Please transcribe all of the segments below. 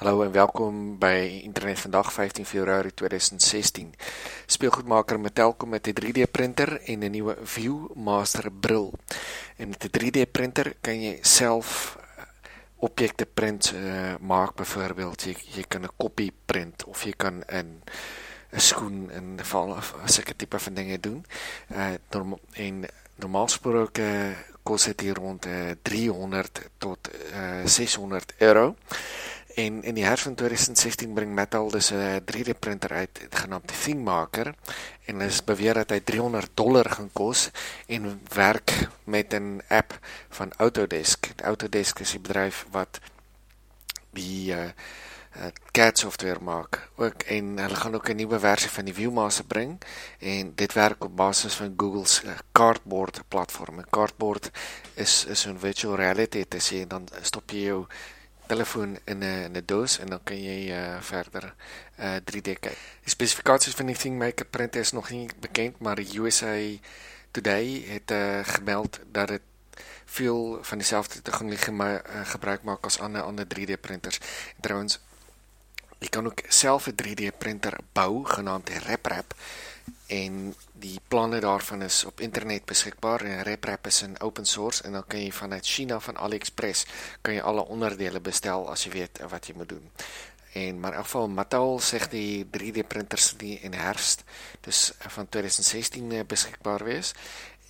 Hallo en welkom by Internet vandag 15 Februarie 2016. Speelgoedmaker Mattel kom met 'n 3D printer en 'n nuwe Viewmaster bril. En met 'n 3D printer kan jy self eh, objekte print uh, maak byvoorbeeld jy jy kan 'n kopie print of jy kan 'n 'n skoen in geval of sulke tipe van dinge doen. Uh norm en normaal gesproke kos dit hier rond uh, 300 tot uh, 600 euro. En in die herfs van 2016 bring Mattel dus 'n 3D printer uit genaamd ThingMaker en hulle beweer dat hy 300 dollar gaan kos en werk met 'n app van Autodesk. Autodesk is 'n bedryf wat die uh, CAD software maak. Ook en hulle gaan ook 'n nuwe versie van die Viewmaster bring en dit werk op basis van Google se uh, Cardboard platform. 'n Cardboard is is 'n virtual reality te sien dan stop jy jou telefoon in 'n in 'n doos en dan kan jy uh, verder uh, 3D kyk. Die spesifikasies van die ThingMaker printer is nog nie bekend, maar die USA Today het uh, gemeld dat dit veel van dieselfde tegnologie uh, gebruik maak as ander ander 3D printers. Trouwens, jy kan ook self 'n 3D printer bou genaamd RepRap en die planne daarvan is op internet beskikbaar en RepRap is 'n open source en dan kan jy vanuit China van AliExpress kan jy alle onderdele bestel as jy weet wat jy moet doen. En maar in geval Mattel sê die 3D printers die in herfst dus van 2016 eh, beskikbaar wees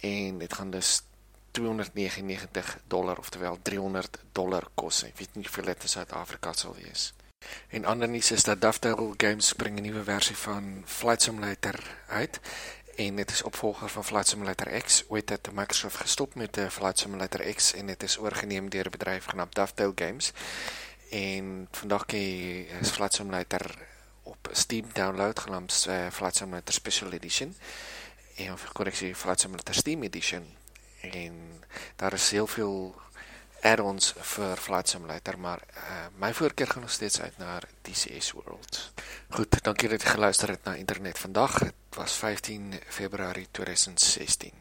en dit gaan dus 299 dollar oftewel 300 dollar kos. Ek weet nie hoeveel dit in Suid-Afrika sal wees. En ander nuus is dat Dovetail Games bring 'n nuwe versie van Flight Simulator uit en dit is opvolger van Flight Simulator X. Ooit het Microsoft gestop met die Flight Simulator X en dit is oorgeneem deur 'n bedryf genaamd Dovetail Games. En vandag kan jy Flight Simulator op Steam download genaamd uh, Flight Simulator Special Edition. En of korreksie Flight Simulator Steam Edition. En daar is heel veel add-ons vir Flight Simulator, maar uh, my voorkeur gaan nog steeds uit na DCS World. Goed, dankie dat jy geluister het na internet vandag. Dit was 15 Februarie 2016.